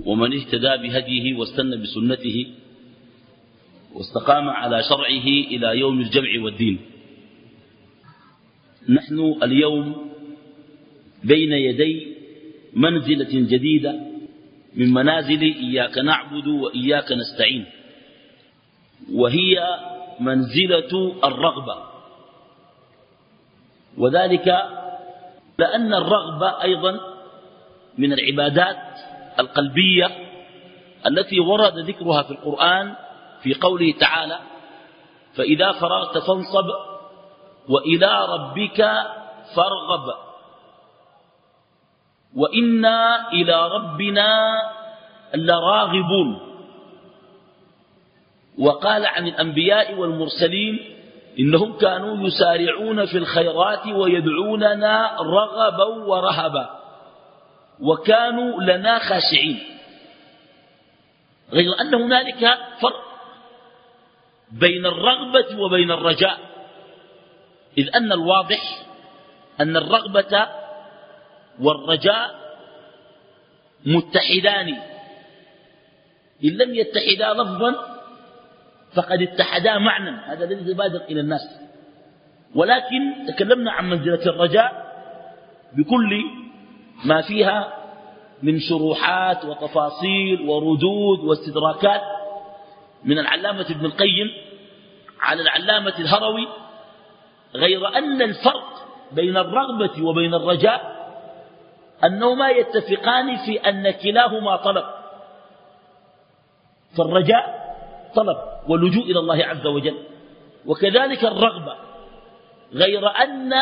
ومن اهتدى بهديه واستنى بسنته واستقام على شرعه إلى يوم الجمع والدين. نحن اليوم بين يدي منزلة جديدة من منازل إياك نعبد وإياك نستعين وهي منزلة الرغبة. وذلك لأن الرغبة أيضا من العبادات القلبية التي ورد ذكرها في القرآن في قوله تعالى فإذا فرغت فانصب وإلى ربك فارغب. وإنا إلى ربنا لراغبون. وقال عن الأنبياء والمرسلين إنهم كانوا يسارعون في الخيرات ويدعوننا رغبا ورهبا. وكانوا لنا خاشعين. غير أن هنالك فرق بين الرغبة وبين الرجاء. إذ أن الواضح أن الرغبة والرجاء متحدان. إن لم يتحدا لفظا فقد اتحدا معنى هذا الذي يبادر إلى الناس. ولكن تكلمنا عن منزلة الرجاء بكل ما فيها من شروحات وتفاصيل وردود واستدراكات من العلامة ابن القيم على العلامة الهروي غير أن الفرق بين الرغبة وبين الرجاء أنهما يتفقان في أن كلاهما طلب. فالرجاء طلب واللجوء إلى الله عز وجل. وكذلك الرغبة غير أن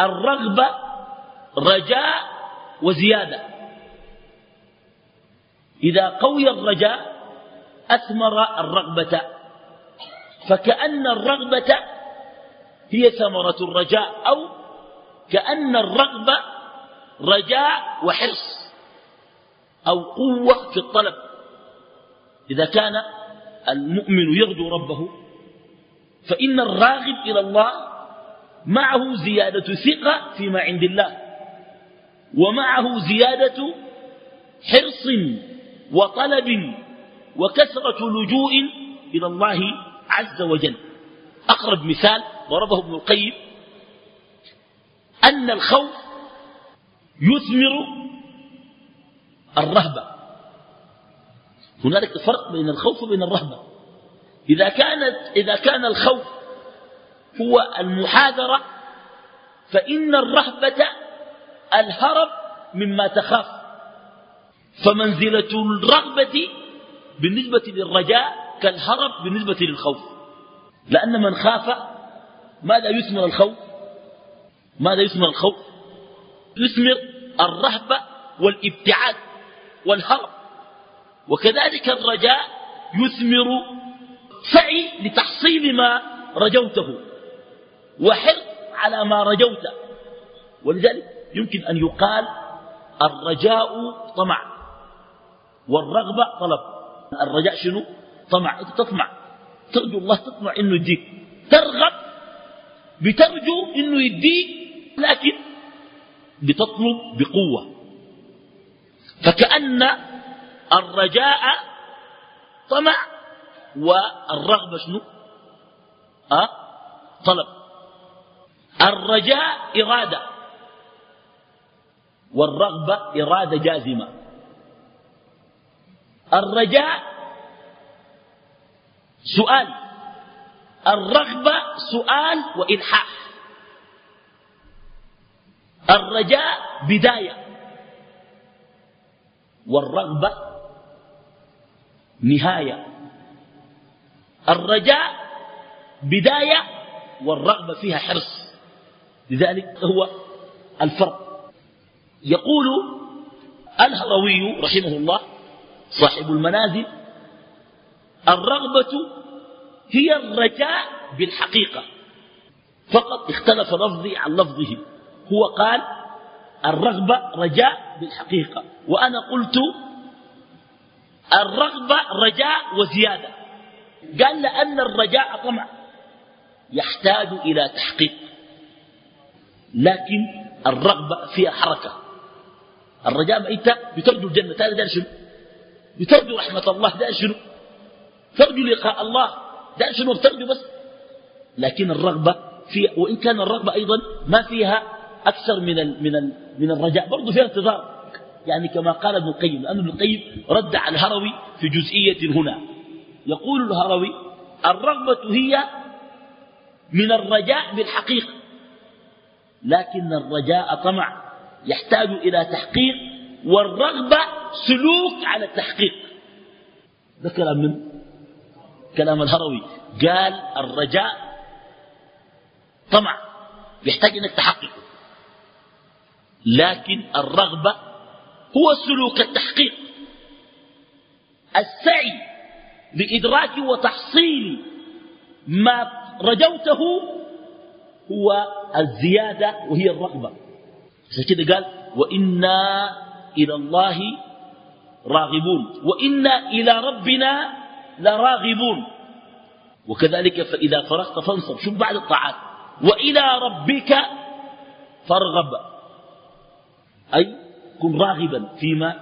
الرغبة رجاء وزيادة. إذا قوي الرجاء أثمر الرغبة. فكأن الرغبة هي ثمرة الرجاء أو كأن الرغبة رجاء وحرص أو قوة في الطلب. إذا كان المؤمن يرجو ربه فإن الراغب إلى الله معه زيادة ثقة فيما عند الله. ومعه زيادة حرص وطلب وكثرة لجوء إلى الله عز وجل. أقرب مثال ضربه ابن القيم أن الخوف يثمر الرهبة هنالك فرق بين الخوف وبين الرهبة. إذا, كانت إذا كان الخوف هو المحاذرة فإن الرهبة الهرب مما تخاف. فمنزلة الرغبة بالنسبة للرجاء كالهرب بالنسبة للخوف. لأن من خاف ماذا يثمر الخوف؟ ماذا يثمر الخوف؟ يثمر الرهبة والابتعاد والهرب. وكذلك الرجاء يثمر سعي لتحصيل ما رجوته. وحرص على ما رجوت ولذلك يمكن أن يقال الرجاء طمع والرغبة طلب. الرجاء شنو؟ طمع. أنت تطمع. ترجو الله تطمع إنه يديك. ترغب بترجو إنه يديك لكن بتطلب بقوة. فكأن الرجاء طمع والرغبة شنو؟ أه؟ طلب. الرجاء إرادة. والرغبة إرادة جازمة. الرجاء سؤال. الرغبة سؤال وإلحاح. الرجاء بداية. والرغبة نهاية. الرجاء بداية والرغبة فيها حرص. لذلك هو الفرق. يقول الهروي رحمه الله صاحب المنازل الرغبة هي الرجاء بالحقيقة. فقط اختلف لفظي عن لفظه. هو قال الرغبة رجاء بالحقيقة. وأنا قلت الرغبة رجاء وزيادة. قال لأن الرجاء طمع. يحتاج إلى تحقيق. لكن الرغبة فيها حركة. الرجاء أنت بترجو الجنة. هذا دار شنو؟ بترجو رحمة الله. دار شنو؟ ترجو لقاء الله. دار شنو؟ بترجو بس. لكن الرغبة فيها وإن كان الرغبة أيضا ما فيها أكثر من ال من ال من الرجاء. برضه فيها انتظار. يعني كما قال ابن القيم لأن ابن القيم رد على الهروي في جزئية هنا. يقول الهروي الرغبة هي من الرجاء بالحقيقة. لكن الرجاء طمع. يحتاج إلى تحقيق والرغبة سلوك على التحقيق. ده كلام من؟ كلام الهروي. قال الرجاء طمع يحتاج انك تحققه لكن الرغبة هو سلوك التحقيق. السعي لإدراك وتحصيل ما رجوته هو الزيادة وهي الرغبة. عشان كده قال وإنا إلى الله راغبون وإنا إلى ربنا لراغبون وكذلك فإذا فرغت فانصب شوف بعد الطاعات وإلى ربك فارغب أي كن راغبا فيما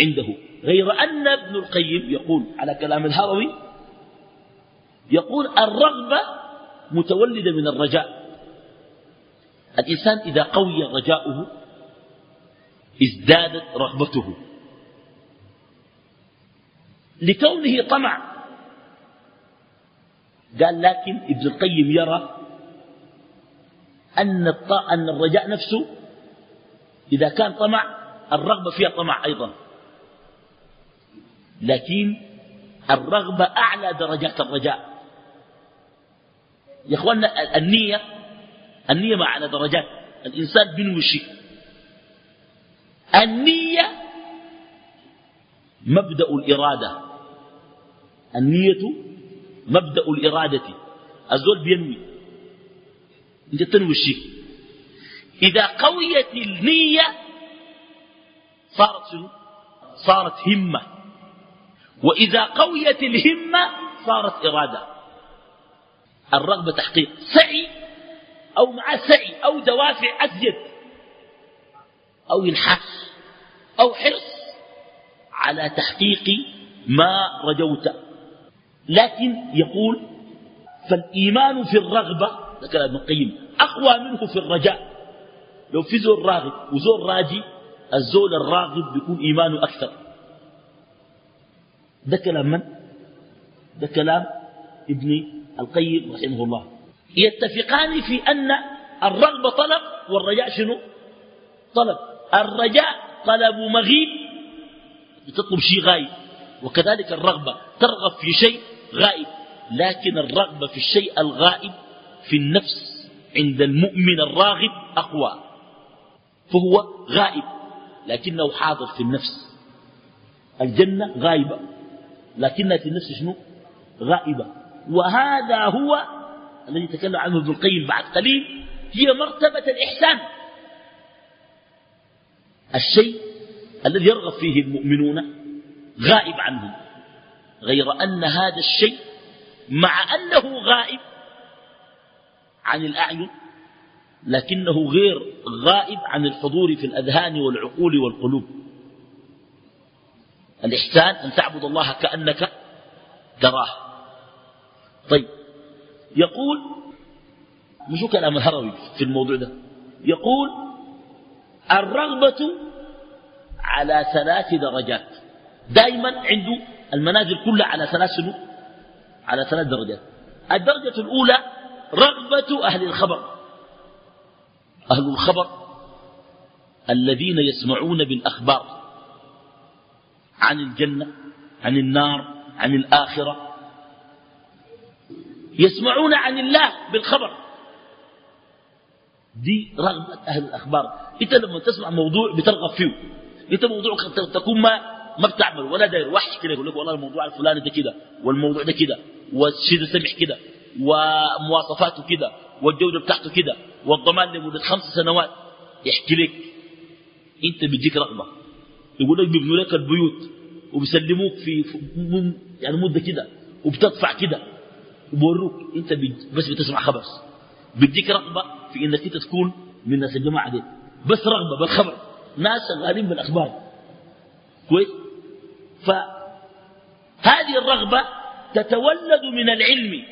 عنده غير أن ابن القيم يقول على كلام الهروي يقول الرغبة متولدة من الرجاء الإنسان إذا قوي رجاؤه ازدادت رغبته. لكونه طمع. قال لكن ابن القيم يرى أن, أن الرجاء نفسه إذا كان طمع الرغبة فيها طمع أيضا. لكن الرغبة أعلى درجات الرجاء. يا أخوانا النية النية مع على درجات. الإنسان بينوي شيء النية مبدأ الإرادة. النية مبدأ الإرادة. الزول بينوي. أنت تنوي الشيء إذا قويت النية صارت شنو؟ صارت همة. وإذا قويت الهمة صارت إرادة. الرغبة تحقيق. سعي أو مع سعي أو دوافع أزيد أو إلحاح أو حرص على تحقيق ما رجوت. لكن يقول فالإيمان في الرغبة ذكر ابن القيم أقوى منه في الرجاء. لو في زول راغب وزول راجي الزول الراغب بيكون إيمانه أكثر. ده كلام من؟ ده كلام ابن القيم رحمه الله. يتفقان في أن الرغبة طلب والرجاء شنو؟ طلب. الرجاء طلب مغيب. بتطلب شيء غايب. وكذلك الرغبة. ترغب في شيء غائب. لكن الرغبة في الشيء الغائب في النفس عند المؤمن الراغب أقوى. فهو غائب. لكنه حاضر في النفس. الجنة غائبة. لكنها في النفس شنو؟ غائبة. وهذا هو الذي تكلم عنه ابن القيم بعد قليل هي مرتبة الإحسان. الشيء الذي يرغب فيه المؤمنون غائب عنهم غير أن هذا الشيء مع أنه غائب عن الأعين لكنه غير غائب عن الحضور في الأذهان والعقول والقلوب. الإحسان أن تعبد الله كأنك تراه. طيب يقول مش كلام الهروي في الموضوع ده؟ يقول الرغبة على ثلاث درجات. دائما عنده المنازل كلها على ثلاث على ثلاث درجات. الدرجة الأولى رغبة أهل الخبر. أهل الخبر الذين يسمعون بالأخبار عن الجنة عن النار عن الآخرة. يسمعون عن الله بالخبر. دي رغبة أهل الأخبار. أنت لما تسمع موضوع بترغب فيه. أنت موضوعك تكون ما ما بتعمل ولا داير. وحش كده يقول لك والله الموضوع الفلاني ده كده والموضوع ده كده والشيء ده سمح كده ومواصفاته كده والجودة بتاعته كده والضمان لمدة خمس سنوات. يحكي لك إنت بيجيك رغبة. يقول لك بيبنوا لك البيوت وبيسلموك في يعني مدة كده وبتدفع كده. وبوروك انت بس بتسمع خبر. بيديك رغبة في انك انت تكون من الناس الجماعة دي بس رغبة بالخبر. ناس شغالين بالأخبار. كويس؟ فهذه الرغبة تتولد من العلم.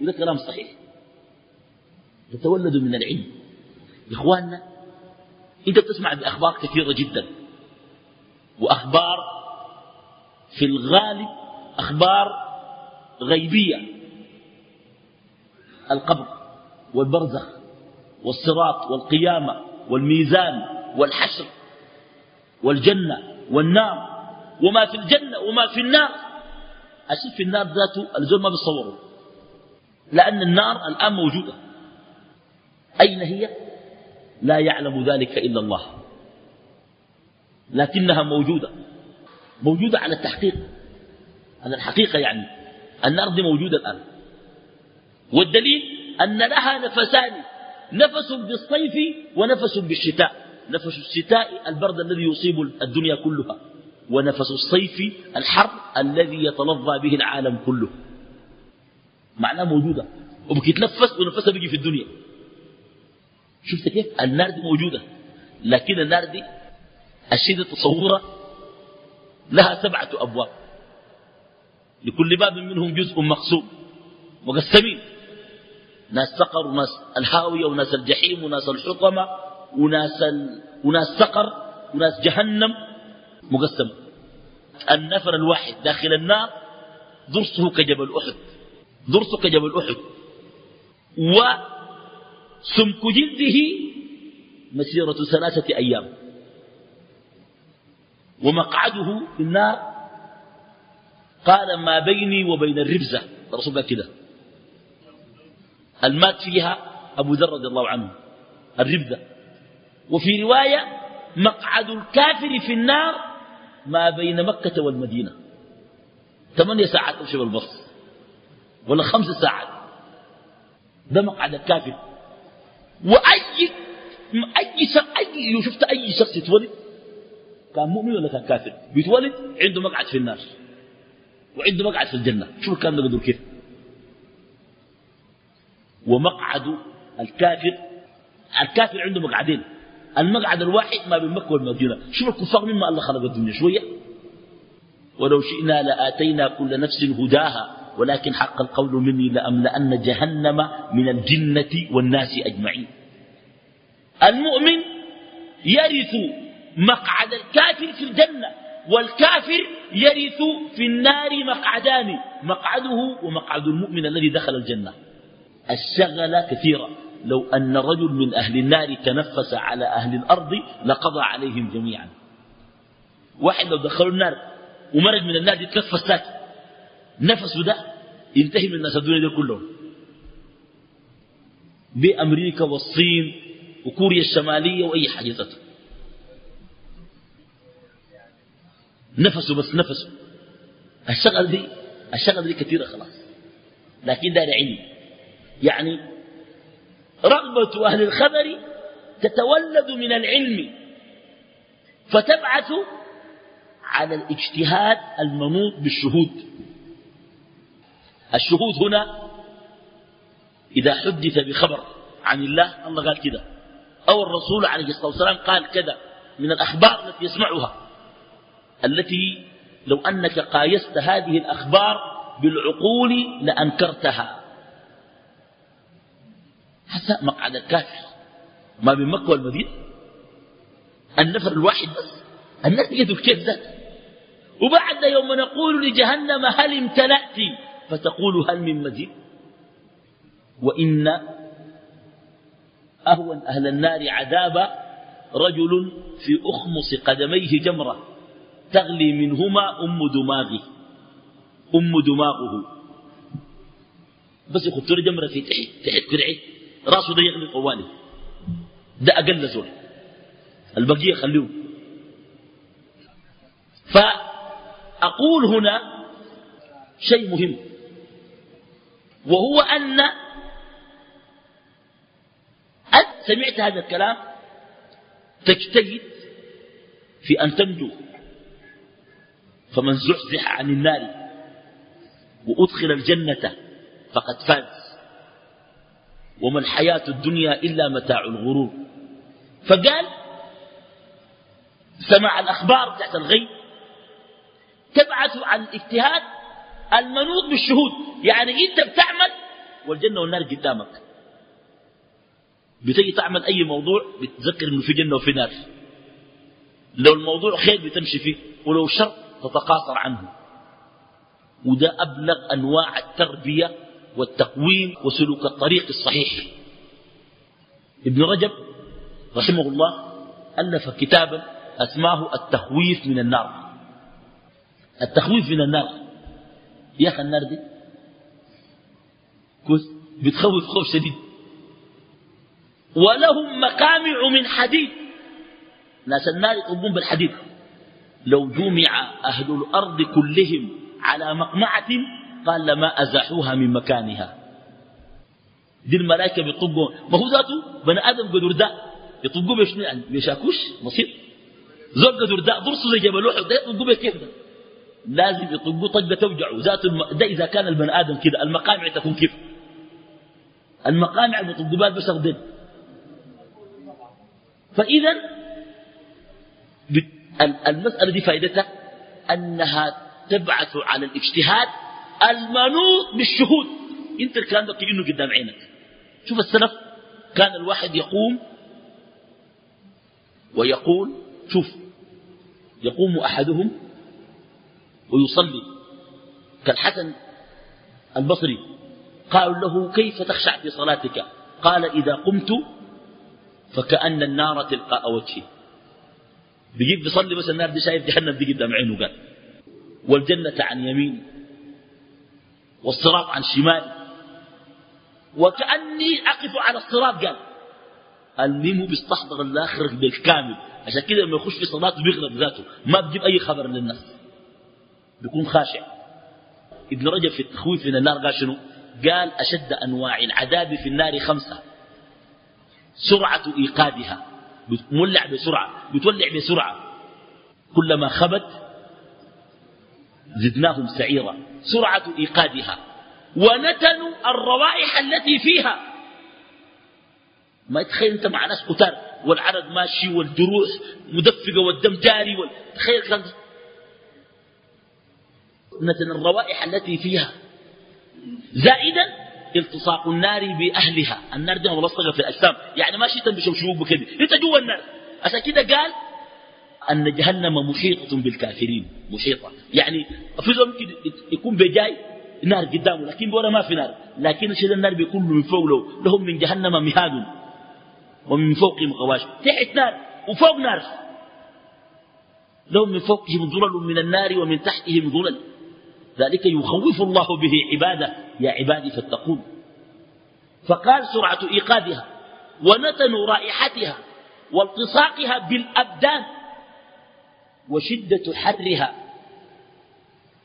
وده كلام صحيح. تتولد من العلم. إخواننا أنت بتسمع بأخبار كثيرة جدا. وأخبار في الغالب أخبار غيبية. القبر والبرزخ والصراط والقيامة والميزان والحشر والجنة والنار وما في الجنة وما في النار. أشوف في النار ذاته الزول ما بيصوره لأن النار الآن موجودة. أين هي؟ لا يعلم ذلك إلا الله لكنها موجودة. موجودة على التحقيق على الحقيقة يعني. النار دي موجودة الآن. والدليل أن لها نفسان نفس بالصيف ونفس بالشتاء. نفس الشتاء البرد الذي يصيب الدنيا كلها ونفس الصيف الحر الذي يتلظى به العالم كله. معناه موجودة. وبكيتنفس ونفسها بيجي في الدنيا. شفت كيف؟ النار دي موجودة. لكن النار دي الشيء تصورها لها سبعة أبواب. لكل باب منهم جزء مقسوم. مقسمين ناس سقر وناس الهاوية وناس الجحيم وناس الحطمة وناس, ال... وناس سقر وناس جهنم. مقسم. النفر الواحد داخل النار ضرسه كجبل أحد. ضرسه كجبل أحد. وسمك جلده مسيرة ثلاثة أيام. ومقعده في النار. قال ما بيني وبين الربزة. الرسول قال كده. المات فيها أبو ذر رضي الله عنه الربزة وفي رواية مقعد الكافر في النار ما بين مكة والمدينة. ثمانية ساعات تمشي بالبص ولا خمس ساعات. ده مقعد الكافر. وأي أي أي لو شفت أي شخص يتولد كان مؤمن ولا كان كافر؟ بيتولد عنده مقعد في النار. وعنده مقعد في الجنة. شوف الكلام ده كيف. ومقعد الكافر. الكافر عنده مقعدين. المقعد الواحد ما بين مكة والمدينة. شوف الكفار مما الله خلق الدنيا شوية. ولو شئنا لآتينا كل نفس هداها ولكن حق القول مني لأملأن جهنم من الجنة والناس أجمعين. المؤمن يرث مقعد الكافر في الجنة والكافر يرث في النار مقعدان مقعده ومقعد المؤمن الذي دخل الجنة. الشغل كثيرا لو أن رجل من أهل النار تنفس على أهل الأرض لقضى عليهم جميعا. واحد لو دخلوا النار ومرج من النار يتنفس ساكت نفسه ده ينتهي من الناس الدنيا دي كلهم. بأمريكا والصين وكوريا الشمالية وأي حاجة ذاته نفسه بس نفسه الشغل دي الشغل دي كثيرة خلاص. لكن ده علم يعني رغبة أهل الخبر تتولد من العلم فتبعث على الاجتهاد المنوط بالشهود. الشهود هنا إذا حدث بخبر عن الله الله قال كده. أو الرسول عليه الصلاة والسلام قال كذا من الأخبار التي يسمعها التي لو أنك قايست هذه الأخبار بالعقول لأنكرتها. حتى مقعد الكافر ما بين مكة والمدينة. النفر الواحد بس. الناس يجدوا كيف ذات وبعد يوم نقول لجهنم هل امتلأت فتقول هل من مزيد. وإن أهون أهل النار عذابا رجل في أخمص قدميه جمرة. تغلي منهما أم دماغه. أم دماغه. بس يخط له جمرة في تحت. تحت كرعه راسه ده يغلي طوالي ده أقل زول. البقية خليه فأقول هنا شيء مهم. وهو أن أنت سمعت هذا الكلام تجتهد في أن تنجو فمن زحزح عن النار وأدخل الجنة فقد فاز. وما الحياة الدنيا إلا متاع الغرور. فقال سمع الأخبار بتاعت الغيب تبعث عن الاجتهاد المنوط بالشهود. يعني أنت بتعمل والجنة والنار قدامك. بتجي تعمل أي موضوع بتذكر إنه في جنة وفي نار. لو الموضوع خير بتمشي فيه ولو شر تتقاصر عنه. وده أبلغ أنواع التربية والتقويم وسلوك الطريق الصحيح. ابن رجب رحمه الله ألف كتابا أسماه التخويف من النار. التخويف من النار. يا أخي النار دي بتخوف خوف شديد. ولهم مقامع من حديد. ناس النار يطبون بالحديد. لو جمع أهل الأرض كلهم على مقمعة قال لما أزحوها من مكانها. دي الملائكة بيطبوا ما هو ذاته؟ بني آدم قدر داء. يطبقوا بشنو يعني بيشاكوش؟ مصير زول قدر داء ضرسه زي جبل أحد ده يطبقوا كيف ده؟ لازم يطبقوا طقة توجعه. ذات الم... ده إذا كان البني آدم كده المقامع تكون كيف؟ المقامع المطبقات بشر دين. فإذا المسألة دي فائدتها أنها تبعث على الاجتهاد المنوط بالشهود. انت الكلام ده كأنه قدام عينك. شوف السلف كان الواحد يقوم ويقول شوف يقوم أحدهم ويصلي. كالحسن البصري قالوا له كيف تخشع في صلاتك؟ قال إذا قمت فكأن النار تلقاء وجهي. بيجيب بيصلي بس النار دي شايف جهنم دي قدام عينه قال. والجنة عن يمين. والصراط عن شمال وكأني أقف على الصراط قال. الميم بيستحضر الآخر بالكامل عشان كده لما يخش في صلاته بيغلب ذاته. ما بجيب أي خبر للناس. بيكون خاشع. ابن رجب في التخويف من النار قال شنو؟ قال أشد أنواع العذاب في النار خمسة. سرعة إيقادها. بتولع بسرعة بتولع بسرعة. كلما خبت زدناهم سعيرا. سرعة إيقادها. ونتن الروائح التي فيها. ما يتخيل أنت مع ناس كتار والعرض ماشي والدروس مدفقة والدم جاري. تخيل كان نتن الروائح التي فيها. زائدا التصاق النار بأهلها. النار دي ملصقة في الأجسام. يعني ما شيء بشوشوق بكذا انت جوا النار. عشان كده قال أن جهنم محيطة بالكافرين محيطة. يعني في ممكن يكون بجاي نار قدامه لكن بولا ما في نار. لكن الشيء النار بيكون من فوق له لهم من جهنم مهاد ومن فوقهم غواش. تحت نار وفوق نار. لهم من فوقهم ظلل من النار ومن تحتهم ظلل. ذلك يخوف الله به عباده. يا عبادي فاتقون. فقال سرعة إيقادها ونتن رائحتها والتصاقها بالأبدان. وشدة حرها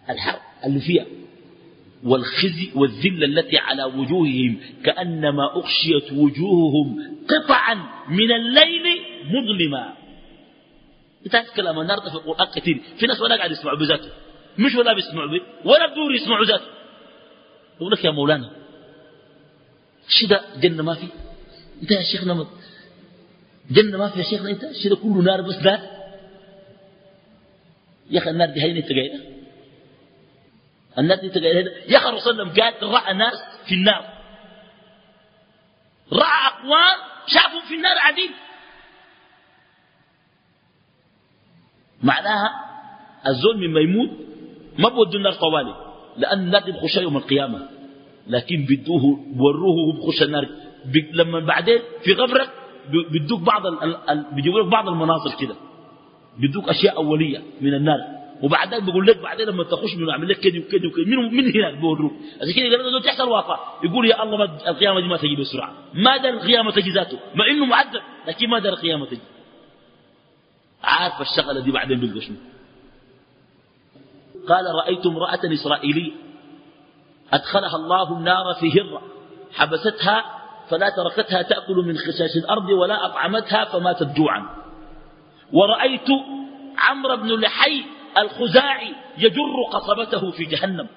الحر اللي فيها والخزي والذلة التي على وجوههم كأنما أغشيت وجوههم قطعا من الليل مظلما. انت كلام النار في القرآن كثير في ناس ولا قاعد يسمعوا بذاته. مش ولا بيسمعوا به ولا بدور يسمعوا ذاته. يقول لك يا مولانا شده جنة ما في. انت يا شيخنا جنة ما في يا شيخنا. انت شده كله نار بس نار يا أخي النار دي هين انت قايله النار دي انت قايله يا أخي الرسول صلى الله عليه وسلم قال رأى ناس في النار. رأى أقوام شافوا في النار عديد. معناها الزول مما يموت ما بودوا النار طوالي لأن النار دي بخش يوم القيامة. لكن بدوه وروه بخش النار. لما بعدين في غبرك بيدوك بعض بيجيبوا لك بعض المناظر كده. بيدوك أشياء أولية من النار. وبعدين بيقول لك بعدين لما تخش منه أعمل لك كده وكده وكده من من هناك بيوروك عشان كده قالوا تحت الواقع يقول يا الله ما القيامة دي ما تجي بسرعة. ما دار القيامة تجي ذاته. مع إنه معذب لكن ما دار القيامة تجي. عارف الشغلة دي بعدين بيلقى شنو؟ قال رأيت امرأة إسرائيلية أدخلها الله النار في هرة. حبستها فلا تركتها تأكل من خشاش الأرض ولا أطعمتها فماتت جوعا. ورأيت عمرو بن لحي الخزاعي يجر قصبته في جهنم.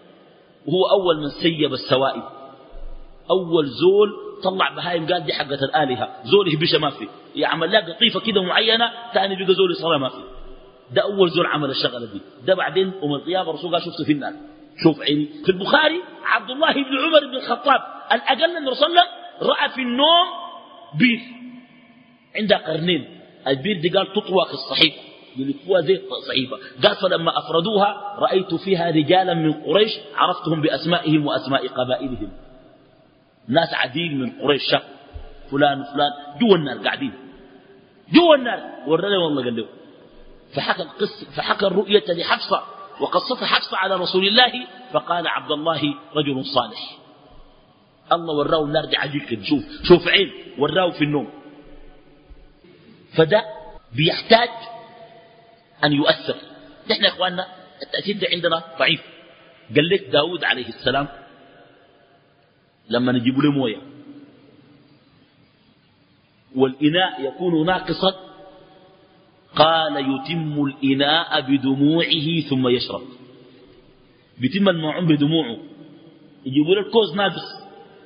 وهو أول من سيب السوائب أول زول طلع بهايم قال دي حقة الآلهة. زول يهبش ما في. يعمل لها قطيفة كده معينة ثاني بقى زول يصلى ما في. ده أول زول عمل الشغلة دي. ده بعدين أم القيامة الرسول قال شفته في النار. شوف عيني. في البخاري عبد الله بن عمر بن الخطاب الأقل أن الله رأى في النوم بير. عندها قرنين. البير دي قال تطوى في الصحيفة يلفوها زي الصحيفة قال فلما أفردوها رأيت فيها رجالا من قريش عرفتهم بأسمائهم وأسماء قبائلهم. ناس عديد من قريش. شاف فلان وفلان. جوا النار قاعدين. جوا النار. ورنا والله قال له. فحكى القصة فحكى الرؤية لحفصة. وقصتها حفصة على رسول الله فقال عبد الله رجل صالح. الله وراه النار دي عجيب شوف. شوف عين. وراه في النوم. فده بيحتاج أن يؤثر. نحن يا إخواننا التأثير ده عندنا ضعيف. قال لك داود عليه السلام لما نجيب له موية. والإناء يكون ناقصا. قال يتم الإناء بدموعه ثم يشرب. بيتم الماعون بدموعه. يجيبوا له الكوز ناقص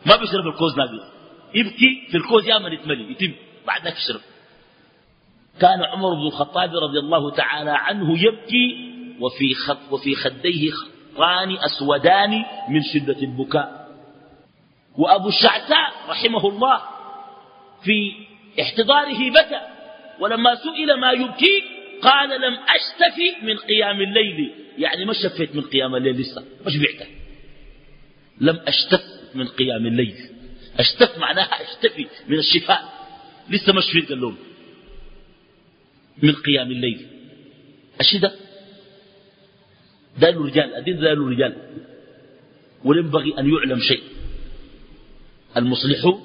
ما بيشرب الكوز ناقص يبكي في الكوز يا من يتملي يتم. بعد ذلك يشرب. كان عمر بن الخطاب رضي الله تعالى عنه يبكي وفي خد وفي خديه خطان أسودان من شدة البكاء. وأبو الشعثاء رحمه الله في احتضاره بكى ولما سئل ما يبكيك قال لم أشتفي من قيام الليل. يعني ما شفيت من قيام الليل لسه ما شبعت لم أشتف من قيام الليل. أشتف معناها أشتفي من الشفاء. لسه ما شفيت قال لهم من قيام الليل. الشدة ده؟ الرجال أدين ده الرجال. وينبغي أن يعلم شيء. المصلحون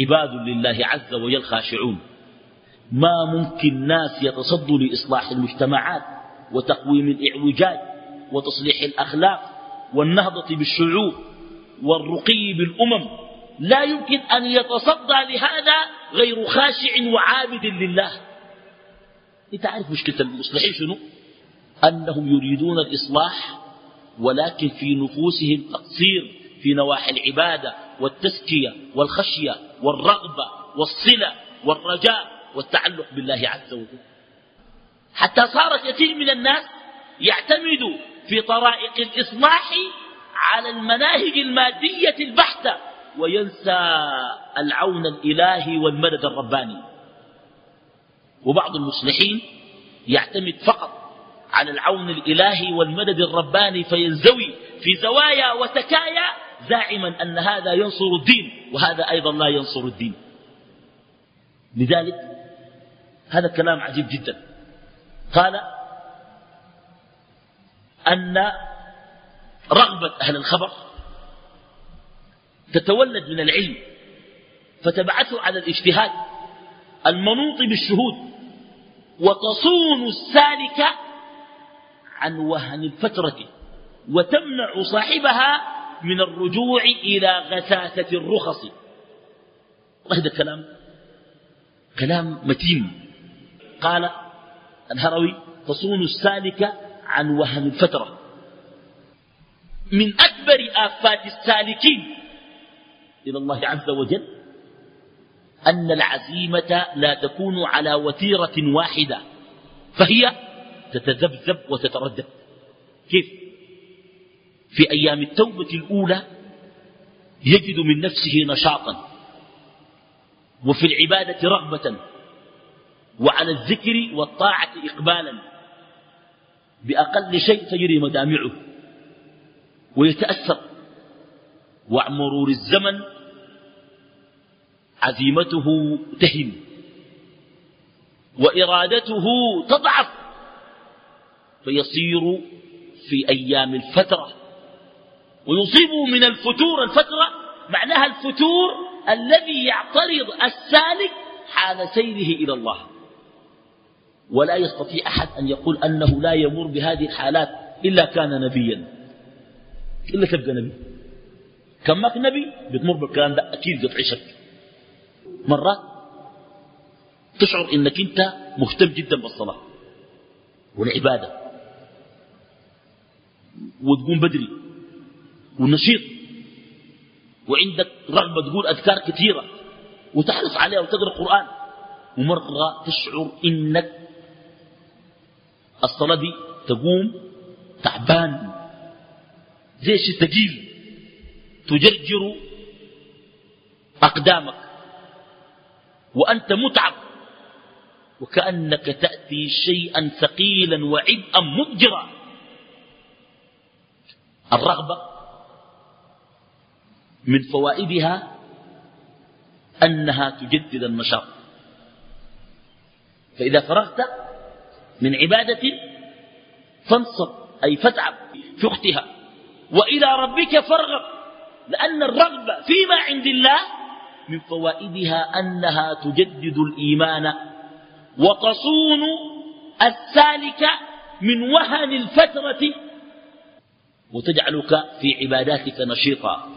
عباد لله عز وجل خاشعون. ما ممكن ناس يتصدوا لإصلاح المجتمعات وتقويم الإعوجاج وتصليح الأخلاق والنهضة بالشعوب والرقي بالأمم لا يمكن أن يتصدى لهذا غير خاشع وعابد لله. انت عارف مشكلة المصلحين شنو؟ أنهم يريدون الإصلاح ولكن في نفوسهم تقصير في نواحي العبادة والتزكية والخشية والرغبة والصلة والرجاء والتعلق بالله عز وجل. حتى صار كثير من الناس يعتمد في طرائق الإصلاح على المناهج المادية البحتة وينسى العون الإلهي والمدد الرباني. وبعض المصلحين يعتمد فقط على العون الإلهي والمدد الرباني فينزوي في زوايا وتكايا زاعما أن هذا ينصر الدين وهذا أيضا لا ينصر الدين. لذلك هذا كلام عجيب جدا. قال أن رغبة أهل الخبر تتولد من العلم فتبعثه على الاجتهاد المنوط بالشهود وتصون السالك عن وهن الفترة وتمنع صاحبها من الرجوع إلى غثاثة الرخص. هذا كلام كلام متين. قال الهروي تصون السالك عن وهن الفترة. من أكبر آفات السالكين إلى الله عز وجل أن العزيمة لا تكون على وتيرة واحدة فهي تتذبذب وتتردد. كيف؟ في أيام التوبة الأولى يجد من نفسه نشاطا وفي العبادة رغبة وعلى الذكر والطاعة إقبالا. بأقل شيء تجري مدامعه ويتأثر. ومع مرور الزمن عزيمته تهن وإرادته تضعف فيصير في أيام الفترة ويصيبه من الفتور الفترة معناها الفتور الذي يعترض السالك حال سيره إلى الله ولا يستطيع أحد أن يقول أنه لا يمر بهذه الحالات إلا كان نبيا. إلا تبقى نبي. كان ماك نبي بتمر بالكلام ده أكيد قطع شك. مرات تشعر إنك أنت مهتم جدا بالصلاة والعبادة وتقوم بدري ونشيط وعندك رغبة تقول أذكار كثيرة وتحرص عليها وتقرأ القرآن. ومرة تشعر إنك الصلاة دي تقوم تعبان. زي شيء ثقيل تجرجر أقدامك وأنت متعب وكأنك تأتي شيئا ثقيلا وعبئا مؤجرا الرغبة من فوائدها أنها تجدد النشاط. فإذا فرغت من عبادة فانصب أي فتعب في أختها وإلى ربك فارغب. لأن الرغبة فيما عند الله من فوائدها أنها تجدد الإيمان وتصون السالك من وهن الفترة وتجعلك في عباداتك نشيطا.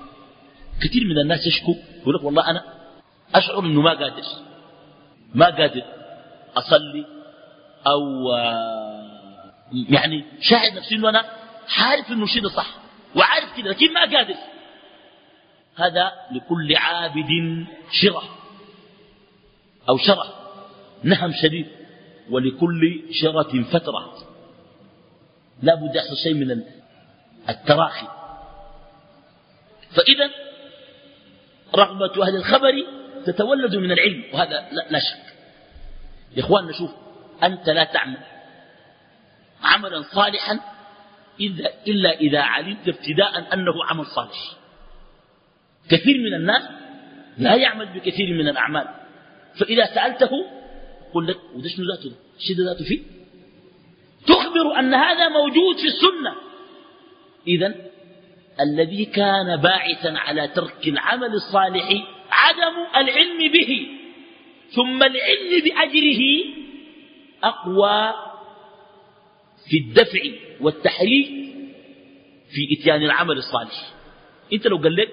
كثير من الناس يشكو يقول لك والله أنا أشعر أنه ما قادر ما قادر أصلي أو يعني شاهد نفسي أنه أنا عارف أنه شيء صح وعارف كده لكن ما قادر. هذا لكل عابد شرة أو شرة نهم شديد ولكل شرة فترة. لا بد يحصل شيء من التراخي. فإذا رغبة أهل الخبر تتولد من العلم وهذا لا, شك. يا إخوان نشوف أنت لا تعمل عملا صالحا إلا إذا علمت ابتداء أنه عمل صالح. كثير من الناس لا يعمل بكثير من الأعمال. فإذا سألته يقول لك وده شنو ذاته؟ ده ذاته فيه؟ تخبر أن هذا موجود في السنة. إذا الذي كان باعثا على ترك العمل الصالح عدم العلم به ثم العلم بأجره أقوى في الدفع والتحريك في إتيان العمل الصالح. أنت لو قال لك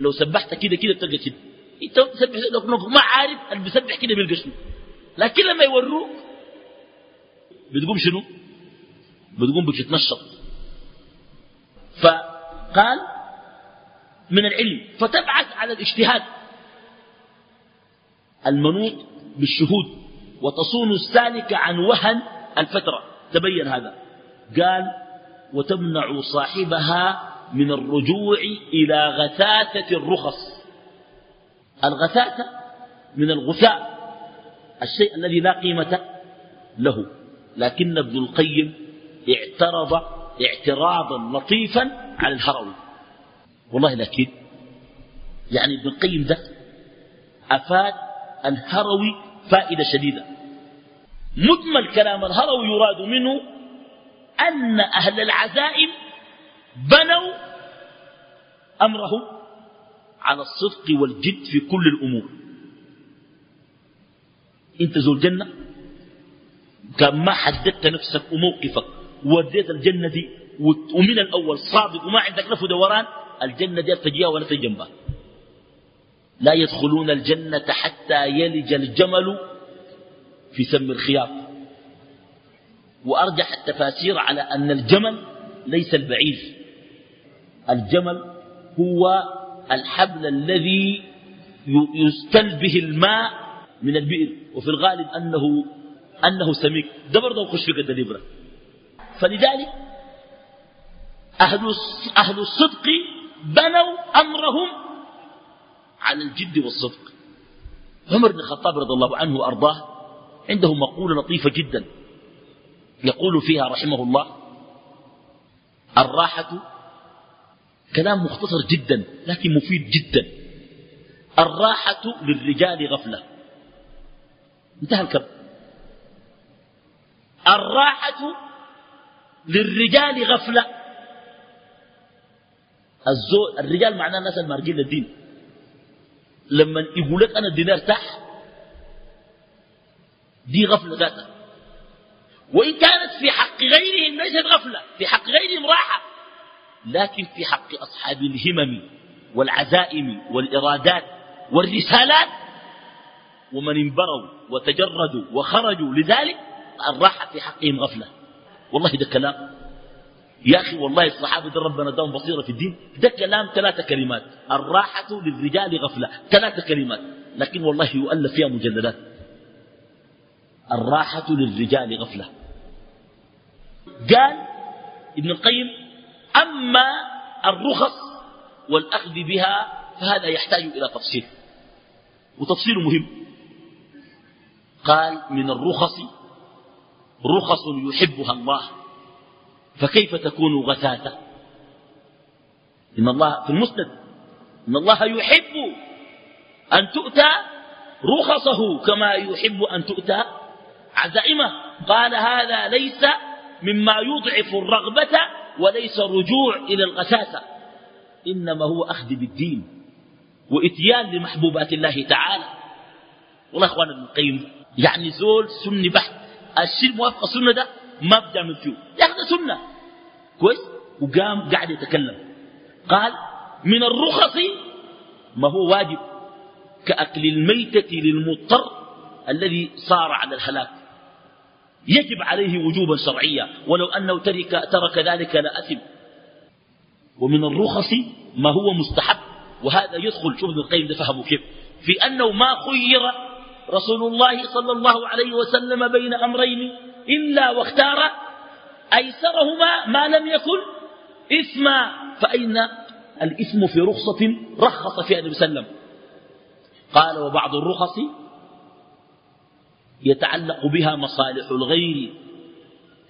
لو سبحت كده كده بتلقى كده. انت تسبح لو ما عارف اللي بيسبح كده بيلقى شنو. لكن لما يوروك بتقوم شنو؟ بتقوم بتتنشط. فقال من العلم فتبعث على الاجتهاد. المنوط بالشهود. وتصون السالك عن وهن الفترة. تبين هذا. قال وتمنع صاحبها من الرجوع إلى غثاثة الرخص. الغثاثة من الغثاء الشيء الذي لا قيمة له. لكن ابن القيم اعترض اعتراضا لطيفا على الهروي. والله لكن يعني ابن القيم ده أفاد الهروي فائدة شديدة. مجمل كلام الهروي يراد منه أن أهل العزائم بنوا أمرهم على الصدق والجد في كل الأمور. أنت ذو الجنة؟ كان ما حددت نفسك وموقفك. ووديت الجنة دي ومن الأول صادق وما عندك لف دوران الجنة دي تجيها ولا تجنبها لا يدخلون الجنة حتى يلج الجمل في سم الخياط. وأرجح التفاسير على أن الجمل ليس البعير. الجمل هو الحبل الذي يستل به الماء من البئر وفي الغالب أنه, أنه سميك. ده برضه يخش في قد الإبرة فلذلك أهل, أهل الصدق بنوا أمرهم على الجد والصدق. عمر بن الخطاب رضي الله عنه وأرضاه عنده مقولة لطيفة جدا يقول فيها رحمه الله الراحة كلام مختصر جدا لكن مفيد جدا. الراحة للرجال غفلة. انتهى الكلام. الراحة للرجال غفلة. الزول الرجال معناه الناس المارجين للدين. لما يقول لك أنا الدينار تح دي غفلة ذاتها. وإن كانت في حق غيرهم ليست غفلة في حق غيرهم راحة. لكن في حق أصحاب الهمم والعزائم والإرادات والرسالات ومن انبروا وتجردوا وخرجوا لذلك الراحة في حقهم غفلة. والله ده كلام. يا أخي والله الصحابة ده ربنا داهم بصيرة في الدين. ده كلام ثلاثة كلمات. الراحة للرجال غفلة. ثلاثة كلمات. لكن والله يؤلف فيها مجلدات. الراحة للرجال غفلة. قال ابن القيم أما الرخص والأخذ بها فهذا يحتاج إلى تفصيل. وتفصيل مهم. قال من الرخص رخص يحبها الله. فكيف تكون غثاثة؟ إن الله في المسند إن الله يحب أن تؤتى رخصه كما يحب أن تؤتى عزائمه. قال هذا ليس مما يضعف الرغبة وليس رجوع إلى الغساسة إنما هو أخذ بالدين وإتيان لمحبوبات الله تعالى. والله أخوانا ابن القيم يعني زول سني بحت الشيء الموافق السنة ده؟ ما بجامل فيه. ياخذ سنة. كويس؟ وقام قاعد يتكلم. قال من الرخص ما هو واجب كأكل الميتة للمضطر الذي صار على الهلاك. يجب عليه وجوبا شرعيا. ولو أنه ترك, ترك ذلك لأثم ومن الرخص ما هو مستحب. وهذا يدخل شوف ابن القيم ده فهمه كيف. في أنه ما خير رسول الله صلى الله عليه وسلم بين أمرين. إلا واختار أيسرهما ما لم يكن إثما. فأين الإثم في رخصة رخص فيها النبي صلى الله عليه وسلم. قال وبعض الرخص يتعلق بها مصالح الغير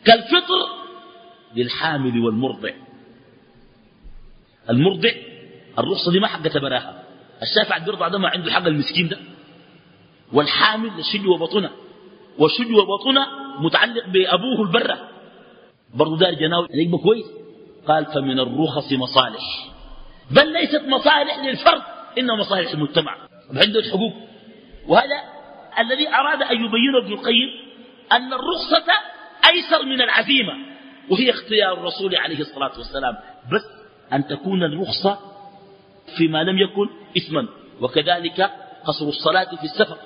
كالفطر للحامل والمرضع. المرضع الرخصة دي ما حقة براها الشافع بيرضع ده ما عنده حق المسكين ده والحامل للشج وبطنه والشج وبطنه متعلق بأبوه البرة. برضو دار جناوي يبقى كويس. قال فمن الرخص مصالح. بل ليست مصالح للفرد إنما مصالح المجتمع. عنده حقوق. وهذا الذي أراد أن يبين ابن القيم أن الرخصة أيسر من العزيمة وهي اختيار الرسول عليه الصلاة والسلام بس أن تكون الرخصة فيما لم يكن إثما وكذلك قصر الصلاة في السفر.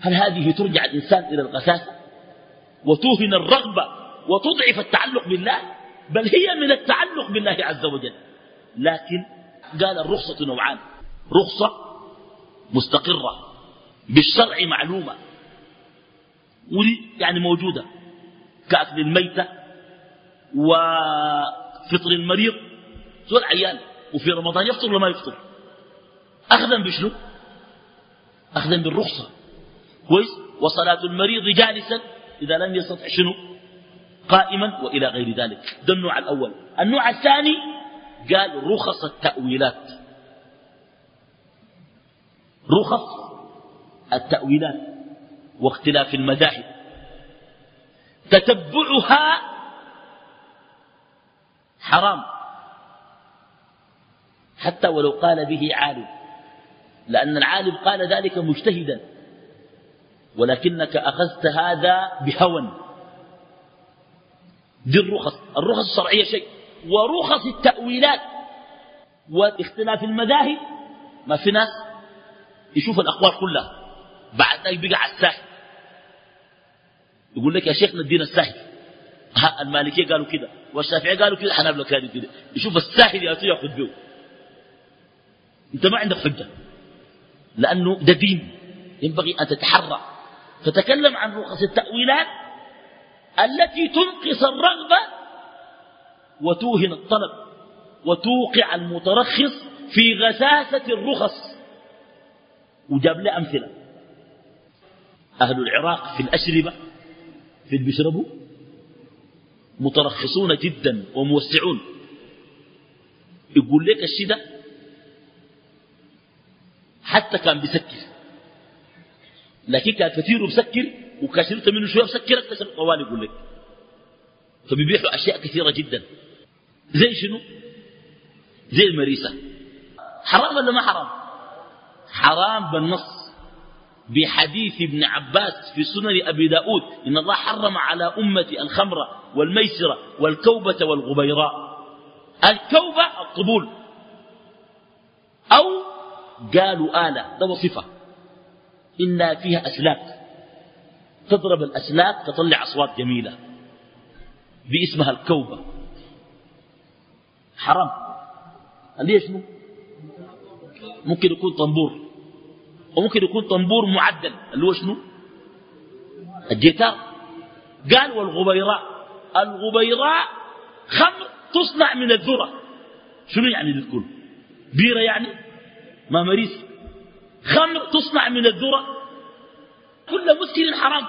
هل هذه ترجع الإنسان إلى الغساسة وتوهن الرغبة وتضعف التعلق بالله؟ بل هي من التعلق بالله عز وجل. لكن قال الرخصة نوعان. رخصة مستقرة. بالشرع معلومة. ودي يعني موجودة. كأكل الميتة وفطر المريض. سؤال عيان. وفي رمضان يفطر ولا ما يفطر؟ أخذا بشنو؟ أخذا بالرخصة. كويس؟ وصلاة المريض جالسا إذا لم يستطع شنو؟ قائما وإلى غير ذلك. ده النوع الأول. النوع الثاني قال رخص التأويلات. رخص التأويلات واختلاف المذاهب. تتبعها حرام. حتى ولو قال به عالم. لأن العالم قال ذلك مجتهدا. ولكنك أخذت هذا بهوى. دي الرخص. الرخص الشرعية شيء. ورخص التأويلات. واختلاف المذاهب. ما في ناس يشوف الأقوال كلها. بعد ذلك بقى على الساحل يقول لك يا شيخنا ادينا الساحل ها المالكية قالوا كده والشافعية قالوا كده حنابلة كانوا كده يشوف الساحل يأتي يأخذ به أنت ما عندك حجة. لأنه ده دين. ينبغي أن تتحرى. تتكلم عن رخص التأويلات التي تنقص الرغبة وتوهن الطلب وتوقع المترخص في غساسة الرخص. وجاب له أمثلة. أهل العراق في الأشربة في بيشربوا مترخصون جدا وموسعون. يقول لك الشدة حتى كان بيسكر. لكن كان كثير بسكر وكثيرت منه شوية بسكر اكتشف طوال يقول لك. فبيبيحوا أشياء كثيرة جدا. زي شنو؟ زي المريسة. حرام ولا ما حرام؟ حرام بالنص. بحديث ابن عباس في سنن أبي داود إن الله حرم على أمتي الخمر والميسر والكوبة والغبيراء. الكوبة الطبول أو قالوا آلة ده وصفة. إن فيها أسلاك. تضرب الأسلاك تطلع أصوات جميلة. باسمها الكوبة. حرام. ليش شنو ممكن يكون طنبور. وممكن يكون طنبور معدل. اللي هو شنو؟ الجيتار قال والغبيراء. الغبيراء خمر تصنع من الذرة. شنو يعني للكل بيرة يعني؟ ما مريس خمر تصنع من الذرة. كل مسكر حرام.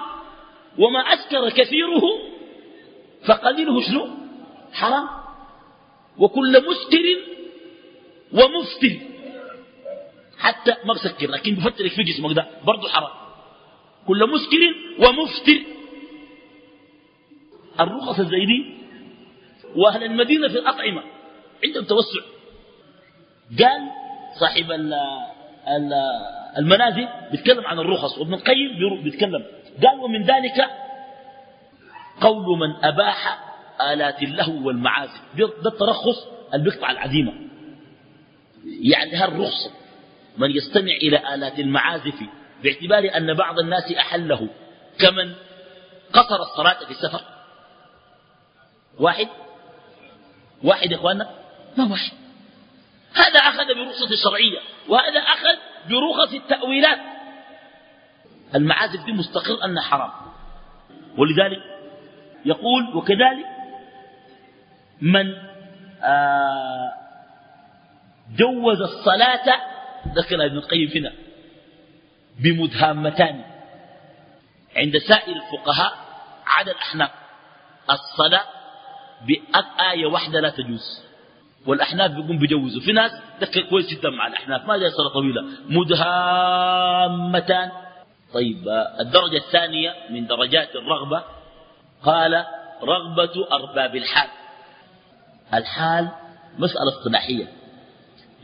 وما أسكر كثيره فقليله شنو؟ حرام. وكل مسكر ومفتر حتى ما بسكر لكن بفترك في جسمك ده برضه حرام. كل مسكر ومفتر. الرخص الزيدي وأهل المدينة في الأطعمة عندهم توسع. قال صاحب المنازل بيتكلم عن الرخص وابن القيم بيتكلم. قال ومن ذلك قول من أباح آلات اللهو والمعازف. ده الترخص اللي بيقطع العزيمة. يعني هالرخصة من يستمع إلى آلات المعازف باعتبار أن بعض الناس أحله. كمن قصر الصلاة في السفر. واحد؟ واحد يا إخواننا؟ ما واحد. هذا أخذ برخصة الشرعية وهذا أخذ برخص التأويلات. المعازف دي مستقر أنها حرام. ولذلك يقول وكذلك من آه جوز الصلاة ذكر ابن القيم هنا بمدهامتان عند سائر الفقهاء عدا الأحناف. الصلاة بآية واحدة لا تجوز. والأحناف بيقوم بيجوزوا. في ناس ذكر كويس جدا مع الأحناف. ما جاء صلاة طويلة. مدهامتان. طيب الدرجة الثانية من درجات الرغبة. قال رغبة أرباب الحال. الحال مسألة اصطلاحية.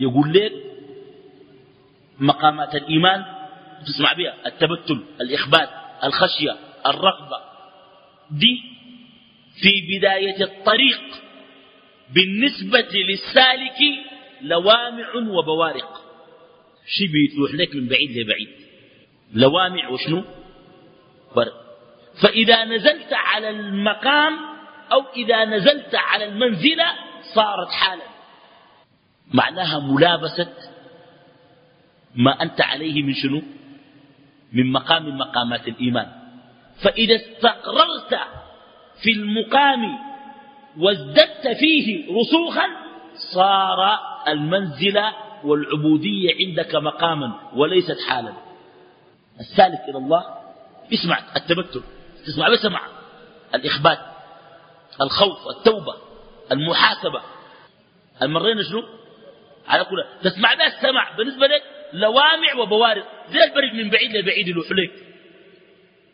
يقول لك مقامات الإيمان تسمع بها؟ التبتل الإخبات الخشية الرغبة. دي في بداية الطريق بالنسبة للسالك لوامع وبوارق. شي بيتلوح لك من بعيد لبعيد. لوامع وشنو؟ برق. فإذا نزلت على المقام أو إذا نزلت على المنزلة صارت حالا. معناها ملابسة ما أنت عليه من شنو؟ من مقام مقامات الإيمان. فإذا استقررت في المقام وازددت فيه رسوخا صار المنزلة والعبودية عندك مقاما وليست حالا. السالك إلى الله اسمع التبتل تسمع بسمع الإخبات الخوف التوبة المحاسبة. المرين شنو؟ على كل تسمع ده السمع بالنسبة لك لوامع وبوارق زي البرد من بعيد لبعيد يلوح لك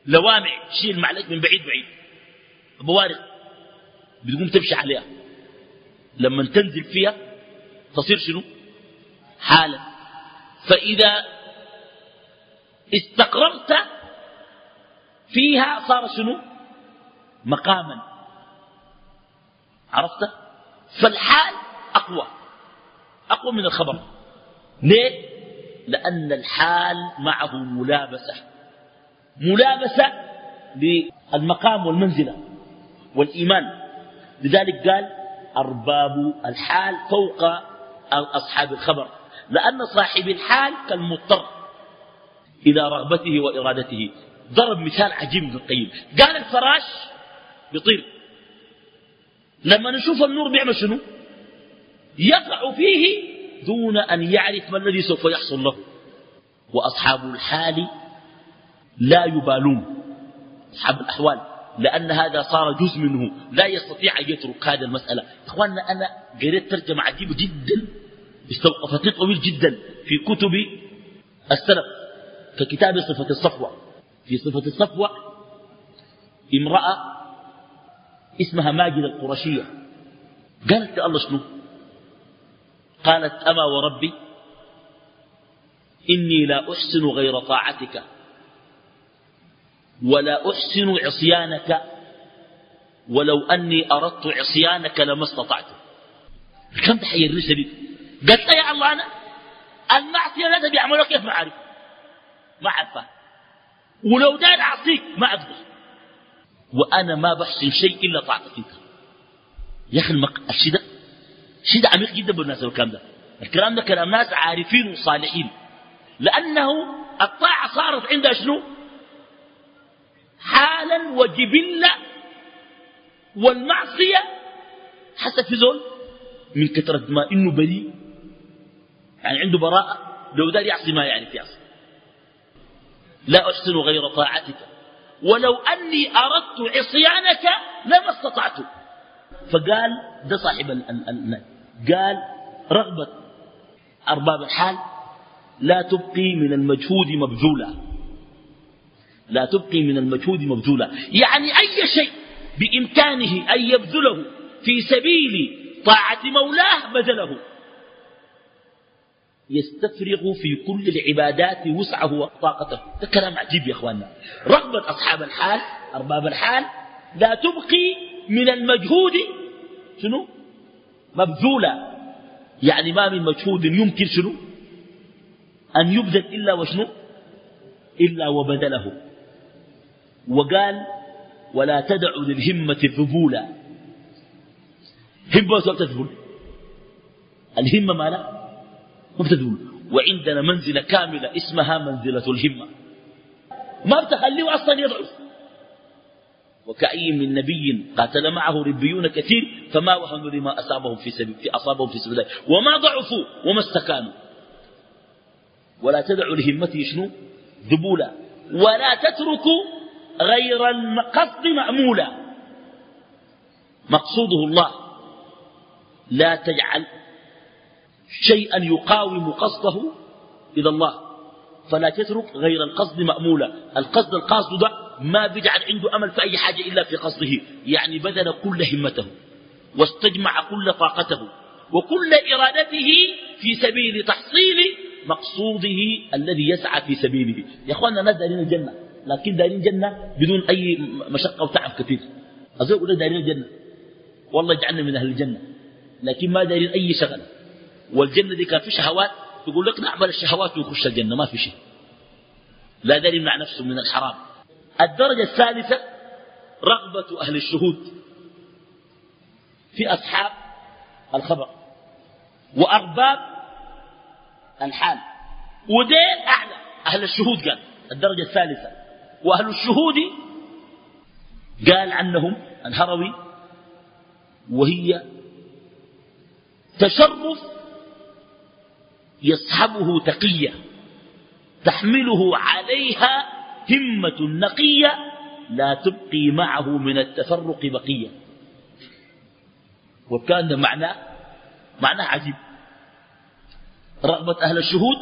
لوامع شيل معلك من بعيد بعيد. بوارق بتقوم تمشي عليها. لما تنزل فيها تصير شنو؟ حالة. فإذا استقررت فيها صار شنو؟ مقاما. عرفت؟ فالحال أقوى. أقوى من الخبر. ليه؟ لأن الحال معه ملابسة. ملابسة للمقام والمنزلة والإيمان. لذلك قال أرباب الحال فوق أصحاب الخبر. لأن صاحب الحال كالمضطر إلى رغبته وإرادته. ضرب مثال عجيب ابن القيم. قال الفراش يطير لما نشوف النور بيعمل شنو؟ يقع فيه دون أن يعرف ما الذي سوف يحصل له. وأصحاب الحال لا يبالون. أصحاب الأحوال لأن هذا صار جزء منه. لا يستطيع أن يترك هذه المسألة. إخواننا أنا قريت ترجمة عجيبة جدا استوقفتني طويل جدا في كتب السلف ككتاب صفة الصفوة. في صفة الصفوة امرأة اسمها ماجد القرشية. قالت الله شنو؟ قالت أما وربي إني لا أحسن غير طاعتك ولا أحسن عصيانك ولو أني أردت عصيانك لما استطعت. كم تحيي الرسل؟ قالت يا الله أنا المعصية لا بيعملوا كيف ما عارف ما عارفة ولو دار أعصيك ما أقدر. وأنا ما بحسن شيء إلا طاعتك. يا أخي الشيء ده شيء ده عميق جدا بالناس الكلام ده. الكلام ده كلام ناس عارفين وصالحين لأنه الطاعة صارت عندها شنو؟ حالا وجبلة والمعصية حتى في زول من كثرة ما إنه بريء. يعني عنده براءة لو دار يعصي ما يعرف يعصي. لا أحسن غير طاعتك. ولو أني أردت عصيانك لما استطعت. فقال ده صاحب المال قال رغبة. أرباب الحال لا تبقي من المجهود مبذولا. لا تبقي من المجهود مبذولا. يعني أي شيء بإمكانه أن يبذله في سبيل طاعة مولاه بذله. يستفرغ في كل العبادات وسعه وطاقته. ده كلام عجيب يا إخواننا. رغبة أصحاب الحال أرباب الحال لا تبقي من المجهود. شنو؟ مبذولا يعني ما من مجهود يمكن شنو؟ أن يبذل إلا وشنو؟ إلا وبذله. وقال ولا تدع للهمة الذبولا همة تذبل. الهمة ما لا؟ ما بتذبل. وعندنا منزلة كاملة اسمها منزلة الهمة. ما بتخليه أصلا يضعف وكأي من نبي قاتل معه ربيون كثير فما وهنوا لما أصابهم في سبيل في أصابهم في سبيل الله. وما ضعفوا وما استكانوا. ولا تدعوا لهمته شنو؟ ذبولا ولا تتركوا غير القصد مأمولا. مقصوده الله. لا تجعل شيئا يقاوم قصده إلى الله. فلا تترك غير القصد مأمولا. القصد القاصد ده ما بيجعل عنده أمل في أي حاجة إلا في قصده. يعني بذل كل همته واستجمع كل طاقته وكل إرادته في سبيل تحصيل مقصوده الذي يسعى في سبيله. يا أخوانا الناس دارين الجنة لكن دارين جنة بدون أي مشقة وتعب كثير. أزوج يقول دارين الجنة. والله اجعلنا من أهل الجنة لكن ما دارين أي شغل والجنة دي كان في شهوات يقول لك نعمل الشهوات ويخش الجنة ما في شيء. لا داري يمنع نفسه من الحرام. الدرجة الثالثة رغبة أهل الشهود في أصحاب الخبر وأرباب الحال. ودين أعلى أهل الشهود قال الدرجة الثالثة. وأهل الشهود قال عنهم الهروي وهي تشرف يصحبه تقية تحمله عليها همة نقية لا تبقي معه من التفرق بقية. وكان ده معناه معناه عجيب. رغبة أهل الشهود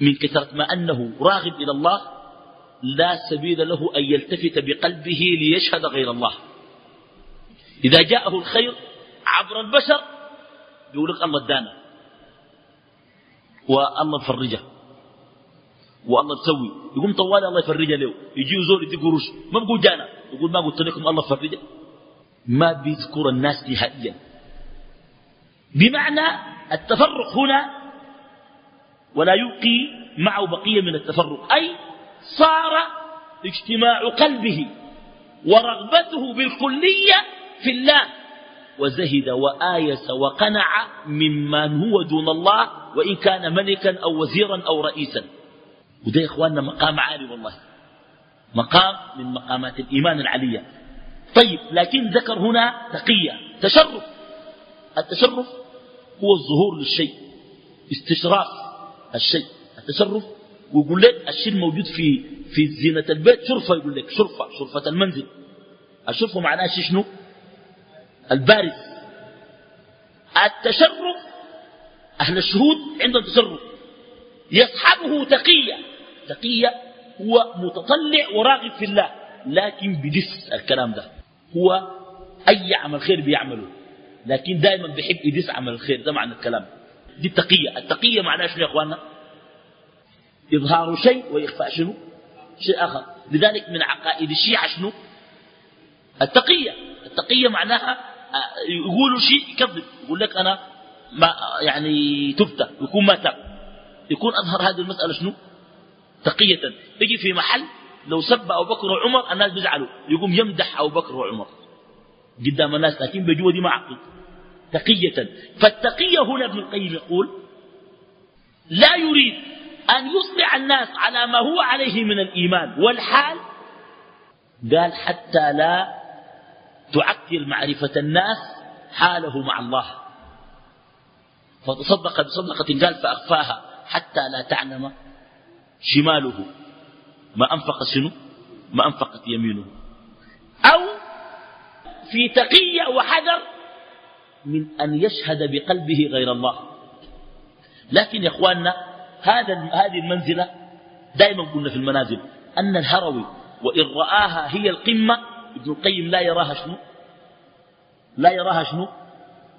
من كثرة ما أنه راغب إلى الله لا سبيل له أن يلتفت بقلبه ليشهد غير الله. إذا جاءه الخير عبر البشر يقول لك الله ادانا والله مفرجة. والله تسوي. يقوم طوالي الله يفرجها له. يجي زول يدي قروش ما بقول جانا. يقول ما قلت لكم الله فرجها ما بيذكر الناس نهائيا. بمعنى التفرق هنا ولا يبقي معه بقية من التفرق. أي صار اجتماع قلبه ورغبته بالكلية في الله. وزهد وآيس وقنع ممن هو دون الله. وإن كان ملكا أو وزيرا أو رئيسا. وده يا إخواننا مقام عالي والله. مقام من مقامات الإيمان العلية طيب لكن ذكر هنا تقية. تشرف. التشرف هو الظهور للشيء. استشراف الشيء. التشرف ويقول لك الشيء الموجود في في زينة البيت شرفة يقول لك شرفة شرفة المنزل. الشرفة معناها شيء شنو؟ البارز. التشرف أهل الشهود عندهم تشرف. يصحبه تقية. تقية هو متطلع وراغب في الله لكن بدس الكلام ده. هو أي عمل خير بيعمله لكن دائما بيحب يدس عمل الخير ده معنى الكلام. دي التقية. التقية معناها شنو يا أخواننا؟ إظهار شيء وإخفاء شنو؟ شيء آخر. لذلك من عقائد الشيعة شنو؟ التقية. التقية معناها آه، يقولوا شيء يكذب. يقول لك أنا ما يعني تبت يكون ما تاب. يكون أظهر هذه المسألة شنو؟ تقية. يجي في محل لو سب أبو بكر وعمر الناس بيزعلوا. يقوم يمدح أبو بكر وعمر. قدام الناس لكن بجوة دي ما عقل. تقية. فالتقية هنا ابن القيم يقول لا يريد أن يصلع الناس على ما هو عليه من الإيمان. والحال قال حتى لا تعكر معرفة الناس حاله مع الله. فتصدق بصدقة قال فأخفاها حتى لا تعلم شماله. ما أنفق شنو؟ ما أنفقت يمينه. أو في تقية وحذر من أن يشهد بقلبه غير الله. لكن يا إخواننا هذا هذه المنزلة دائما قلنا في المنازل أن الهروي وإن رآها هي القمة ابن القيم لا يراها شنو؟ لا يراها شنو؟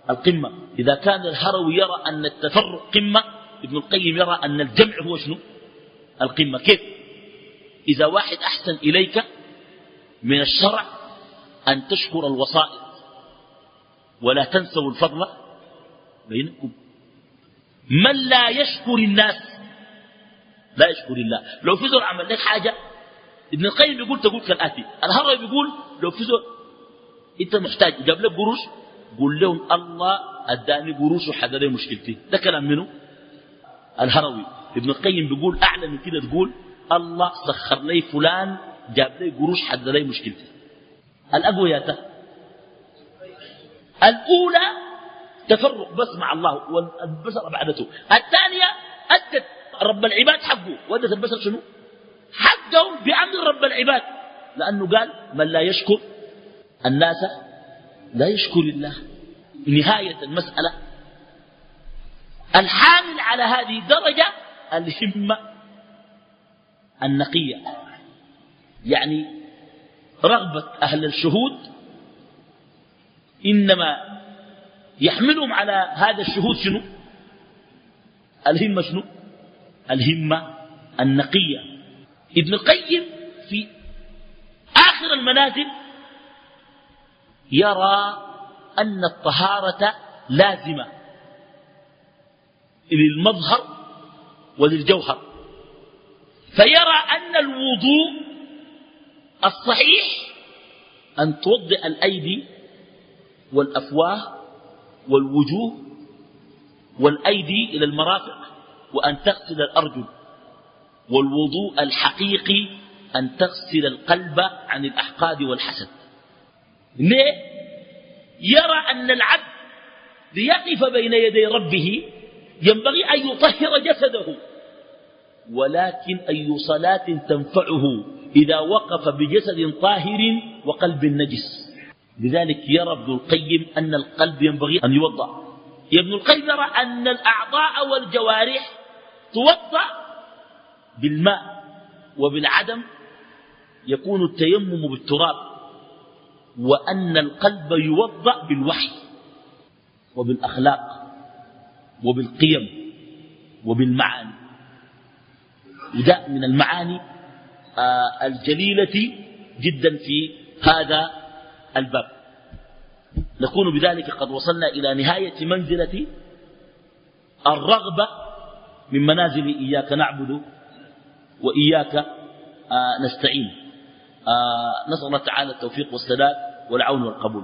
القمة. إذا كان الهروي يرى أن التفرق قمة ابن القيم يرى أن الجمع هو شنو؟ القمة. كيف؟ إذا واحد أحسن إليك من الشرع أن تشكر الوسائط ولا تنسوا الفضل بينكم. من لا يشكر الناس لا يشكر الله. لو في زول عمل لك حاجة ابن القيم بيقول تقول كالآتي الهروي بيقول لو في زول أنت محتاج جاب لك قروش قول لهم الله أداني قروش وحد لي مشكلتي. ده كلام منه؟ الهروي. ابن القيم بيقول اعلى من كده تقول الله سخر لي فلان جاب لي قروش حد لي مشكلتي. الاقوياء الأولى تفرق بس مع الله والبشر بعدته. الثانية أدت رب العباد حقه. ودت البشر شنو؟ حقهم بأمر رب العباد. لأنه قال من لا يشكر الناس لا يشكر الله. نهاية المسألة. الحامل على هذه الدرجة الهمة النقية. يعني رغبة أهل الشهود إنما يحملهم على هذا الشهود شنو؟ الهمة شنو؟ الهمة النقية. ابن القيم في آخر المنازل يرى أن الطهارة لازمة. للمظهر وللجوهر. فيرى أن الوضوء الصحيح أن توضئ الأيدي والأفواه والوجوه والأيدي إلى المرافق وأن تغسل الأرجل والوضوء الحقيقي أن تغسل القلب عن الأحقاد والحسد. ليه؟ يرى أن العبد ليقف بين يدي ربه ينبغي أن يطهر جسده. ولكن أي صلاة تنفعه إذا وقف بجسد طاهر وقلب نجس. لذلك يرى ابن القيم أن القلب ينبغي أن يوضع. يا ابن القيم يرى أن الأعضاء والجوارح توضع بالماء وبالعدم. يكون التيمم بالتراب. وأن القلب يوضأ بالوحي وبالأخلاق وبالقيم وبالمعاني. وده من المعاني آه، الجليلة جدا في هذا الباب. نكون بذلك قد وصلنا إلى نهاية منزلة الرغبة من منازل إياك نعبد وإياك آه، نستعين. آه، نسأل الله تعالى التوفيق والسداد والعون والقبول.